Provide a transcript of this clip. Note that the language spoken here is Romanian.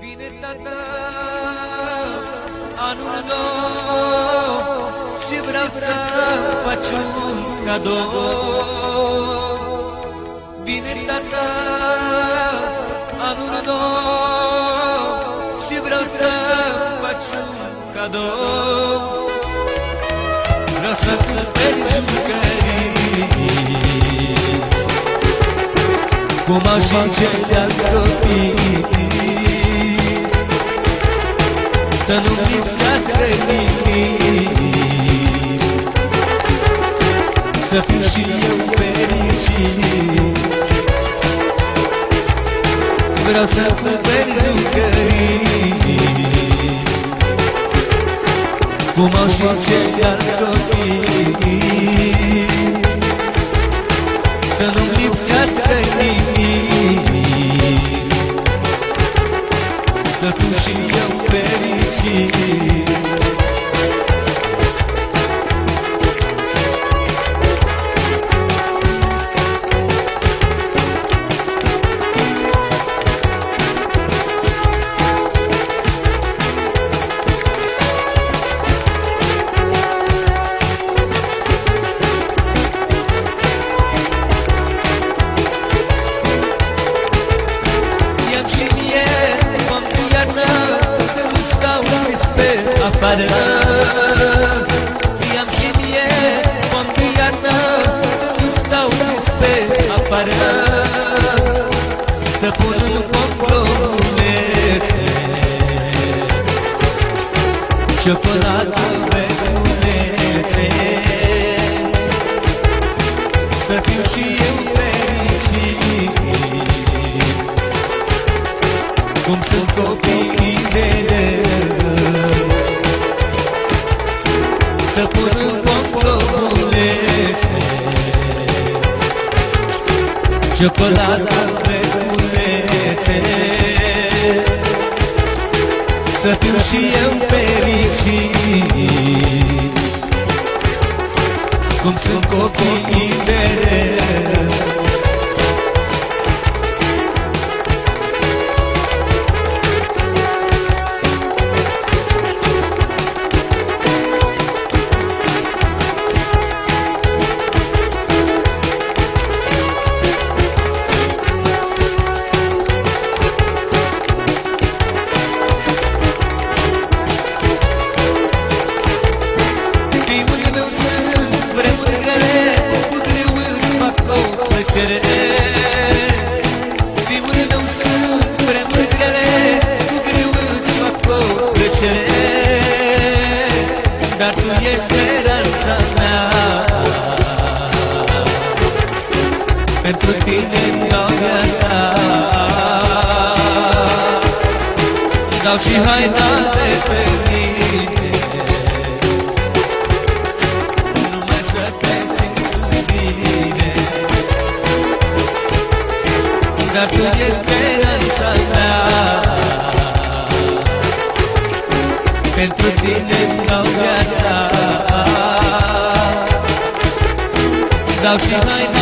Vine tata anul nou Și vreau să faci un cadou. Vine tata anul nou Și vreau să faci un cadou. Vreau să cântări jucării Cum au și ceilalți copii Să nu lipsească nimic. Să fiu și eu fericit. Vreau să cântări jucării Cum au și ceilalți fericit afară Ia-mi și mie o iarnă Să nu stau pe afară. Să pun în poclonețe Ciocolată pe lunețe Să fiu și eu fericit. Cum sunt copiii Să pun în pomplomulețe Ciocolată pe culețe. Să fiu și eu fericit dau viața Dau și haina de pe Dar tu ești speranța mea. Pentru tine îmi dau viața. Dau și haina de